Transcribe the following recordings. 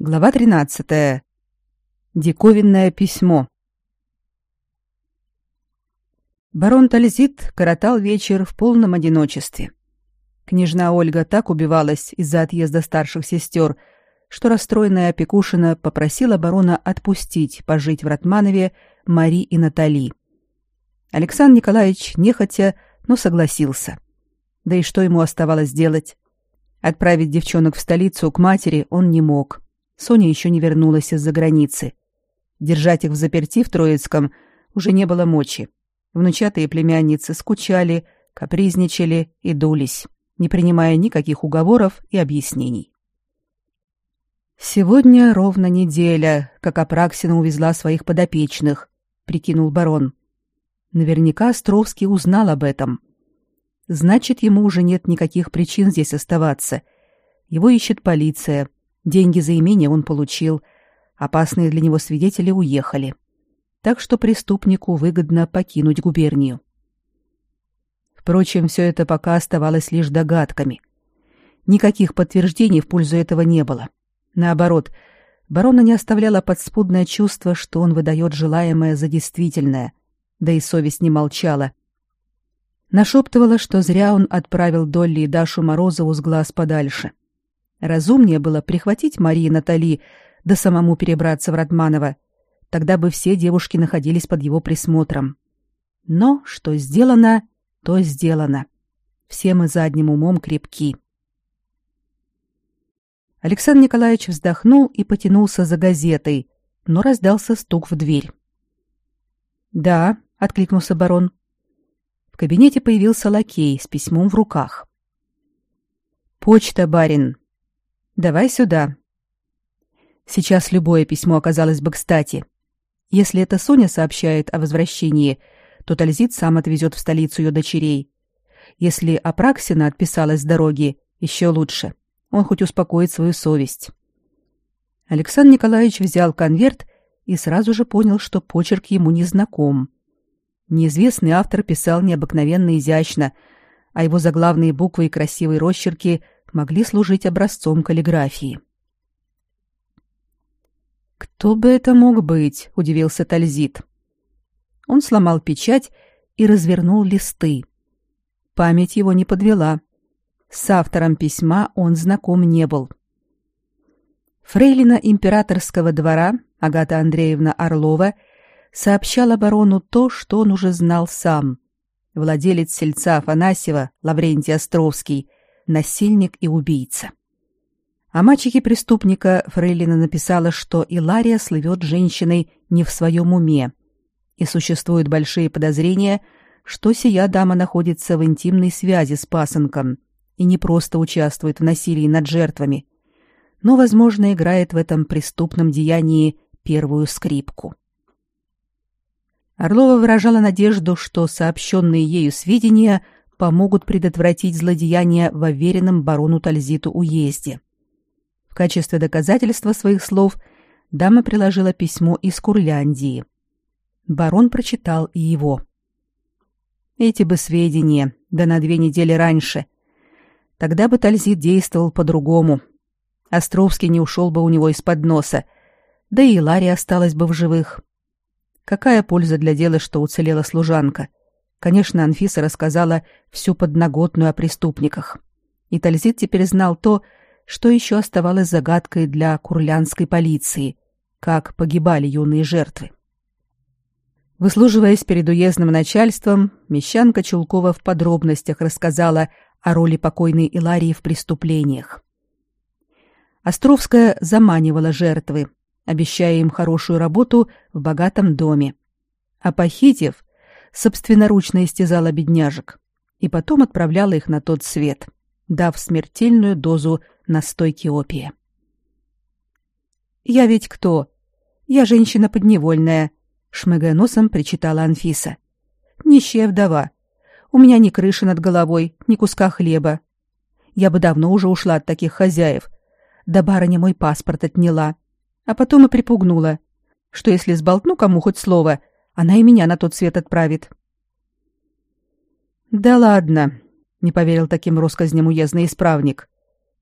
Глава 13. Диковинное письмо. Барон Тальзит коротал вечер в полном одиночестве. Княжна Ольга так убивалась из-за отъезда старших сестер, что расстроенная опекушина попросила барона отпустить пожить в Ратманове Мари и Натали. Александр Николаевич нехотя, но согласился. Да и что ему оставалось делать? Отправить девчонок в столицу к матери он не мог. Соня еще не вернулась из-за границы. Держать их в заперти в Троицком уже не было мочи. Внучатые племянницы скучали, капризничали и дулись, не принимая никаких уговоров и объяснений. «Сегодня ровно неделя, как Апраксина увезла своих подопечных», — прикинул барон. Наверняка Островский узнал об этом. Значит, ему уже нет никаких причин здесь оставаться. Его ищет полиция, Деньги за имение он получил, опасные для него свидетели уехали. Так что преступнику выгодно покинуть губернию. Впрочем, все это пока оставалось лишь догадками. Никаких подтверждений в пользу этого не было. Наоборот, барона не оставляло подспудное чувство, что он выдает желаемое за действительное, да и совесть не молчала. Нашептывала, что зря он отправил Долли и Дашу Морозову с глаз подальше. Разумнее было прихватить Марии Натали, да самому перебраться в Радманово. Тогда бы все девушки находились под его присмотром. Но что сделано, то сделано. Все мы задним умом крепки. Александр Николаевич вздохнул и потянулся за газетой, но раздался стук в дверь. «Да», — откликнулся барон. В кабинете появился лакей с письмом в руках. «Почта, барин», Давай сюда. Сейчас любое письмо оказалось бы кстати. Если это Соня сообщает о возвращении, то Тальзит сам отвезет в столицу ее дочерей. Если Апраксина отписалась с дороги, еще лучше. Он хоть успокоит свою совесть. Александр Николаевич взял конверт и сразу же понял, что почерк ему не знаком. Неизвестный автор писал необыкновенно изящно, а его заглавные буквы и красивые росчерки – могли служить образцом каллиграфии. «Кто бы это мог быть?» — удивился Тальзит. Он сломал печать и развернул листы. Память его не подвела. С автором письма он знаком не был. Фрейлина императорского двора Агата Андреевна Орлова сообщала барону то, что он уже знал сам. Владелец сельца Афанасьева, Лаврентий Островский, насильник и убийца. О мачехе преступника Фрейлина написала, что Илария слывет женщиной не в своем уме, и существуют большие подозрения, что сия дама находится в интимной связи с пасынком и не просто участвует в насилии над жертвами, но, возможно, играет в этом преступном деянии первую скрипку. Орлова выражала надежду, что сообщенные ею сведения – помогут предотвратить злодеяния в уверенном барону Тальзиту уезде. В качестве доказательства своих слов дама приложила письмо из Курляндии. Барон прочитал и его. Эти бы сведения, да на две недели раньше. Тогда бы Тальзит действовал по-другому. Островский не ушел бы у него из-под носа, да и Лария осталась бы в живых. Какая польза для дела, что уцелела служанка? Конечно, Анфиса рассказала всю подноготную о преступниках. И Тальзит теперь знал то, что еще оставалось загадкой для курлянской полиции, как погибали юные жертвы. Выслуживаясь перед уездным начальством, мещанка Чулкова в подробностях рассказала о роли покойной Иларии в преступлениях. Островская заманивала жертвы, обещая им хорошую работу в богатом доме. А похитив, собственноручно истязала бедняжек и потом отправляла их на тот свет, дав смертельную дозу настойки опия. «Я ведь кто? Я женщина подневольная», — шмыгая носом причитала Анфиса. «Нищая вдова. У меня ни крыши над головой, ни куска хлеба. Я бы давно уже ушла от таких хозяев. Да барыня мой паспорт отняла. А потом и припугнула, что если сболтну кому хоть слово, она и меня на тот свет отправит. Да ладно, не поверил таким россказням уездный исправник.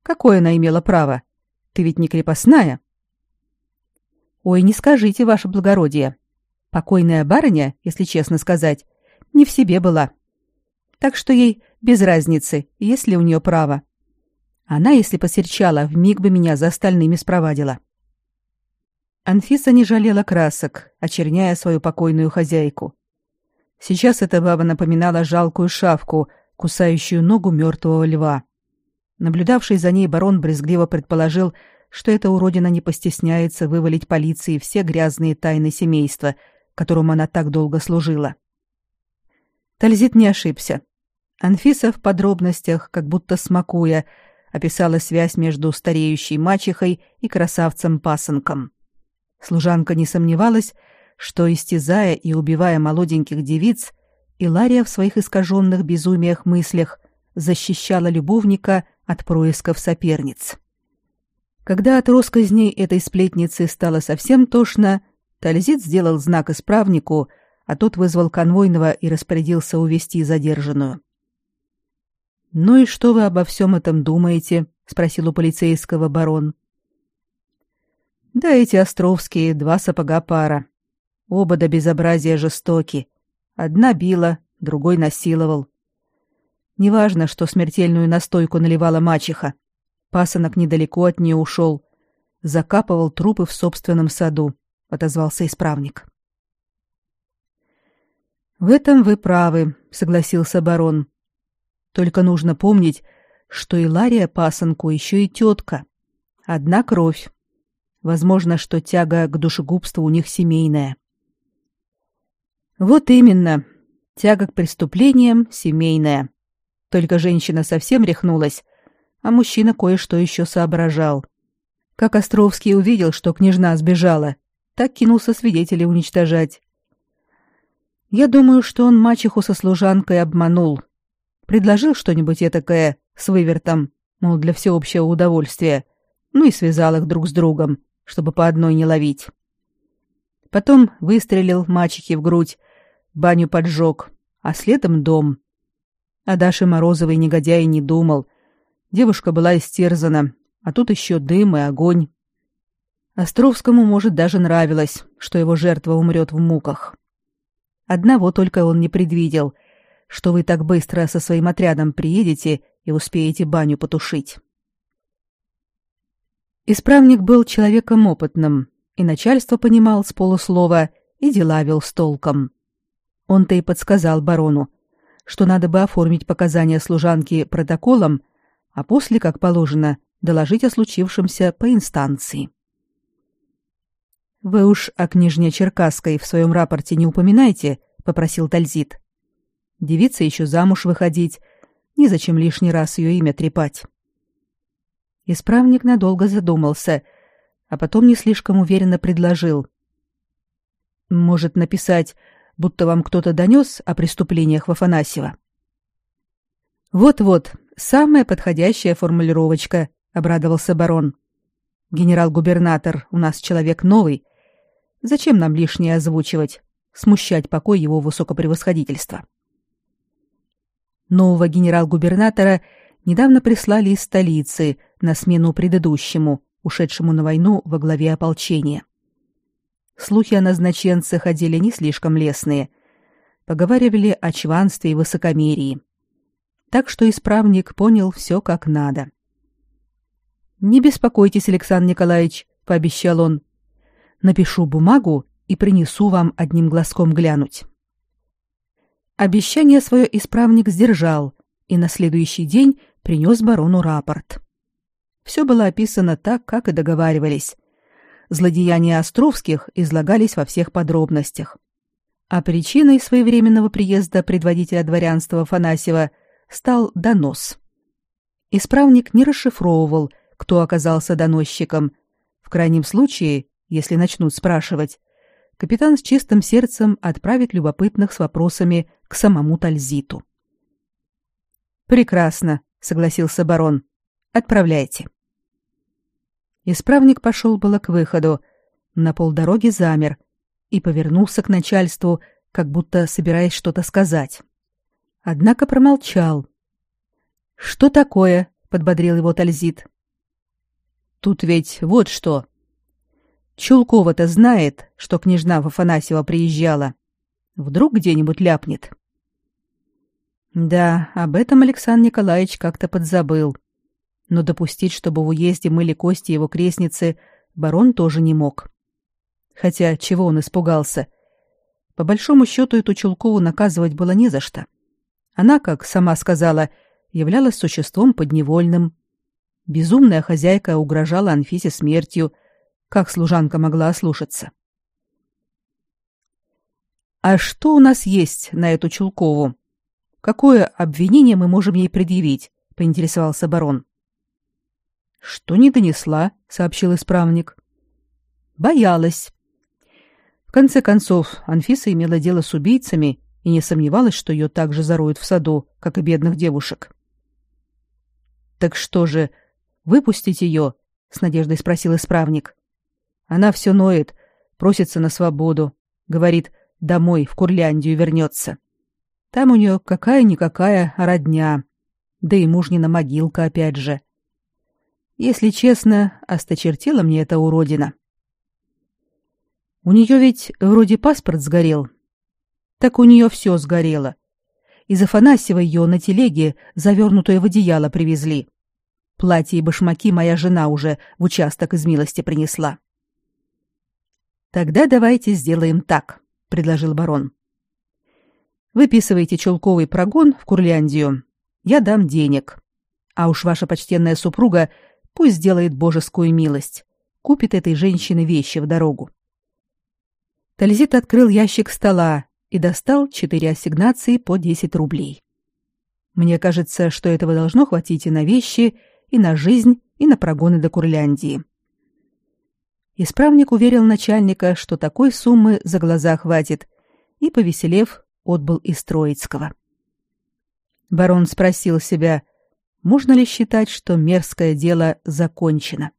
Какое она имела право? Ты ведь не крепостная. Ой, не скажите, ваше благородие. Покойная барыня, если честно сказать, не в себе была. Так что ей без разницы, есть ли у нее право. Она, если посерчала, вмиг бы меня за остальными спровадила. Анфиса не жалела красок, очерняя свою покойную хозяйку. Сейчас эта баба напоминала жалкую шавку, кусающую ногу мертвого льва. Наблюдавший за ней барон брезгливо предположил, что эта уродина не постесняется вывалить полиции все грязные тайны семейства, которому она так долго служила. Тальзит не ошибся. Анфиса в подробностях, как будто смакуя, описала связь между стареющей мачехой и красавцем-пасынком. Служанка не сомневалась, что, истязая и убивая молоденьких девиц, Илария в своих искаженных безумиях мыслях защищала любовника от происков соперниц. Когда от росказней этой сплетницы стало совсем тошно, Тальзит сделал знак исправнику, а тот вызвал конвойного и распорядился увести задержанную. «Ну и что вы обо всем этом думаете?» — спросил у полицейского барон. «Да эти островские два сапога пара. Оба до безобразия жестоки. Одна била, другой насиловал. Неважно, что смертельную настойку наливала мачеха. Пасынок недалеко от нее ушел. Закапывал трупы в собственном саду, — отозвался исправник. «В этом вы правы», — согласился барон. «Только нужно помнить, что и Лария пасынку еще и тетка. Одна кровь. Возможно, что тяга к душегубству у них семейная». «Вот именно. Тяга к преступлениям семейная. Только женщина совсем рехнулась, а мужчина кое-что еще соображал. Как Островский увидел, что княжна сбежала, так кинулся свидетелей уничтожать. Я думаю, что он мачеху со служанкой обманул. Предложил что-нибудь этакое с вывертом, мол, для всеобщего удовольствия, ну и связал их друг с другом, чтобы по одной не ловить. Потом выстрелил мачехе в грудь, баню поджег, а следом дом. О Даше Морозовой негодяй не думал, Девушка была истерзана, а тут еще дым и огонь. Островскому, может, даже нравилось, что его жертва умрет в муках. Одного только он не предвидел, что вы так быстро со своим отрядом приедете и успеете баню потушить. Исправник был человеком опытным, и начальство понимал с полуслова, и дела вел с толком. Он-то и подсказал барону, что надо бы оформить показания служанки протоколом, а после, как положено, доложить о случившемся по инстанции. «Вы уж о княжне Черкасской в своем рапорте не упоминайте», — попросил Тальзит. «Девица еще замуж выходить, незачем лишний раз ее имя трепать». Исправник надолго задумался, а потом не слишком уверенно предложил. «Может, написать, будто вам кто-то донес о преступлениях в Афанасьево?» «Вот-вот, Самая подходящая формулировочка, обрадовался барон. Генерал-губернатор у нас человек новый. Зачем нам лишнее озвучивать, смущать покой его высокопревосходительства? Нового генерал-губернатора недавно прислали из столицы на смену предыдущему, ушедшему на войну во главе ополчения. Слухи о назначенце ходили не слишком лестные. Поговаривали о чванстве и высокомерии так что исправник понял все как надо. «Не беспокойтесь, Александр Николаевич», — пообещал он. «Напишу бумагу и принесу вам одним глазком глянуть». Обещание свое исправник сдержал и на следующий день принес барону рапорт. Все было описано так, как и договаривались. Злодеяния Островских излагались во всех подробностях. А причиной своевременного приезда предводителя дворянства Фанасьева — стал донос. Исправник не расшифровывал, кто оказался доносчиком. В крайнем случае, если начнут спрашивать, капитан с чистым сердцем отправит любопытных с вопросами к самому Тальзиту. «Прекрасно», — согласился барон. «Отправляйте». Исправник пошел было к выходу, на полдороги замер и повернулся к начальству, как будто собираясь что-то сказать. Однако промолчал. «Что такое?» — подбодрил его Тальзит. «Тут ведь вот что. Чулкова-то знает, что княжна в Афанасьева приезжала. Вдруг где-нибудь ляпнет. Да, об этом Александр Николаевич как-то подзабыл. Но допустить, чтобы в уезде мыли кости его крестницы, барон тоже не мог. Хотя чего он испугался? По большому счету эту Чулкову наказывать было не за что. Она, как сама сказала, являлась существом подневольным. Безумная хозяйка угрожала Анфисе смертью. Как служанка могла ослушаться? «А что у нас есть на эту Чулкову? Какое обвинение мы можем ей предъявить?» — поинтересовался барон. «Что не донесла», — сообщил исправник. «Боялась. В конце концов, Анфиса имела дело с убийцами и не сомневалась, что ее также зароют в саду, как и бедных девушек. «Так что же, выпустить ее?» — с надеждой спросил исправник. Она все ноет, просится на свободу, говорит, домой, в Курляндию вернется. Там у нее какая-никакая родня, да и мужнина могилка опять же. Если честно, осточертела мне эта уродина. У нее ведь вроде паспорт сгорел. Так у нее все сгорело. Из Афанасьева ее на телеге, завернутое в одеяло, привезли. Платье и башмаки моя жена уже в участок из милости принесла. Тогда давайте сделаем так, предложил барон. Выписывайте чулковый прогон в Курляндию. Я дам денег. А уж ваша почтенная супруга пусть сделает божескую милость, купит этой женщине вещи в дорогу. Тальзит открыл ящик стола и достал четыре ассигнации по 10 рублей. Мне кажется, что этого должно хватить и на вещи, и на жизнь, и на прогоны до Курляндии. Исправник уверил начальника, что такой суммы за глаза хватит, и, повеселев, отбыл из Троицкого. Барон спросил себя, можно ли считать, что мерзкое дело закончено.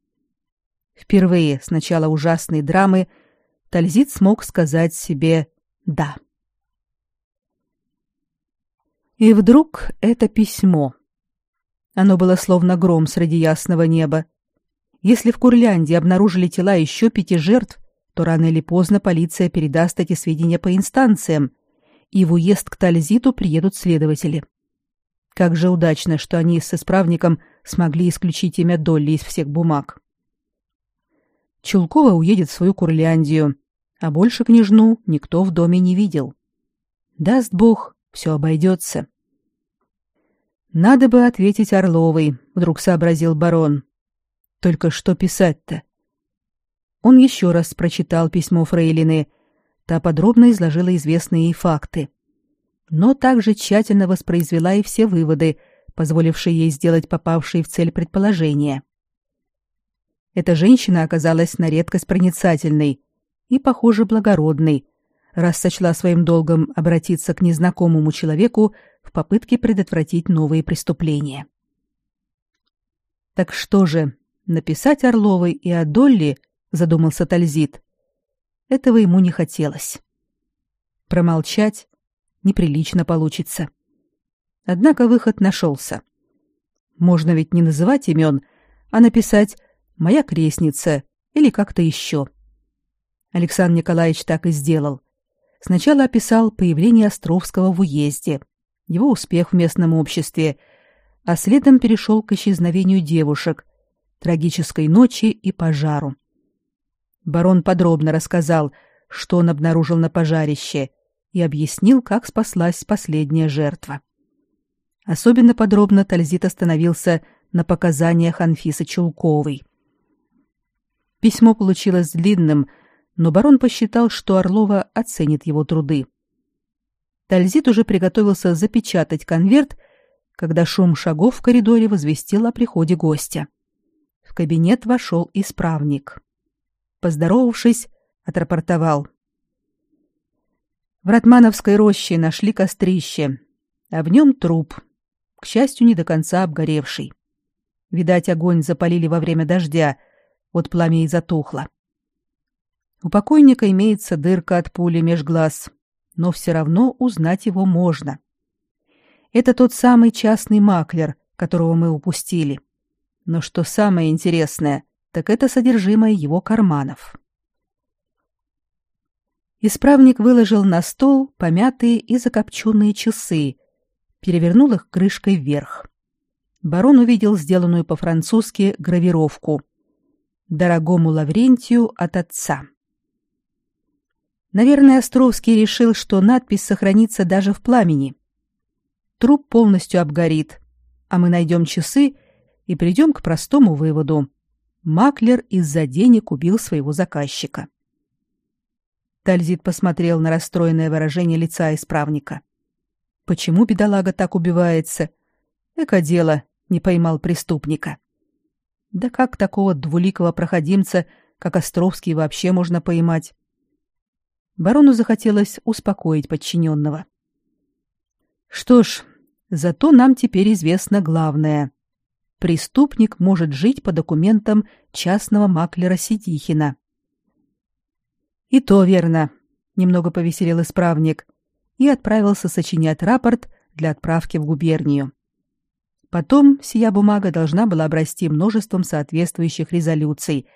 Впервые с начала ужасной драмы Тальзит смог сказать себе «да». И вдруг это письмо. Оно было словно гром среди ясного неба. Если в Курляндии обнаружили тела еще пяти жертв, то рано или поздно полиция передаст эти сведения по инстанциям, и в уезд к Тальзиту приедут следователи. Как же удачно, что они с исправником смогли исключить имя Долли из всех бумаг. Чулкова уедет в свою Курляндию, а больше княжну никто в доме не видел. Даст Бог, все обойдется. Надо бы ответить Орловой, вдруг сообразил барон. Только что писать-то? Он еще раз прочитал письмо Фрейлины. Та подробно изложила известные ей факты но также тщательно воспроизвела и все выводы, позволившие ей сделать попавшие в цель предположения. Эта женщина оказалась на редкость проницательной и, похоже, благородной, раз сочла своим долгом обратиться к незнакомому человеку в попытке предотвратить новые преступления. Так что же, написать Орловой и о задумался Тальзит. Этого ему не хотелось. Промолчать неприлично получится. Однако выход нашелся. Можно ведь не называть имен, а написать «Моя крестница» или как-то еще. Александр Николаевич так и сделал. Сначала описал появление Островского в уезде, его успех в местном обществе, а следом перешел к исчезновению девушек, трагической ночи и пожару. Барон подробно рассказал, что он обнаружил на пожарище, и объяснил, как спаслась последняя жертва. Особенно подробно Тальзит остановился на показаниях Анфисы Чулковой. Письмо получилось длинным, но барон посчитал, что Орлова оценит его труды. Тальзит уже приготовился запечатать конверт, когда шум шагов в коридоре возвестил о приходе гостя. В кабинет вошел исправник. Поздоровавшись, отрапортовал. В Ратмановской роще нашли кострище, а в нем труп, к счастью, не до конца обгоревший. Видать, огонь запалили во время дождя, вот пламя и затухло. У покойника имеется дырка от пули меж глаз, но все равно узнать его можно. Это тот самый частный маклер, которого мы упустили. Но что самое интересное, так это содержимое его карманов. Исправник выложил на стол помятые и закопченные часы, перевернул их крышкой вверх. Барон увидел сделанную по-французски гравировку «Дорогому Лаврентию от отца». Наверное, Островский решил, что надпись сохранится даже в пламени. Труп полностью обгорит, а мы найдем часы и придем к простому выводу. Маклер из-за денег убил своего заказчика. Тальзит посмотрел на расстроенное выражение лица исправника. Почему бедолага так убивается? Эко дело, не поймал преступника. Да как такого двуликого проходимца, как Островский, вообще можно поймать? Барону захотелось успокоить подчиненного. Что ж, зато нам теперь известно главное. Преступник может жить по документам частного маклера Сидихина. И то верно, немного повеселил исправник и отправился сочинять рапорт для отправки в губернию. Потом сия бумага должна была обрасти множеством соответствующих резолюций,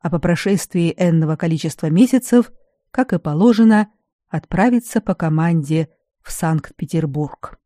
а по прошествии энного количества месяцев – как и положено, отправиться по команде в Санкт-Петербург.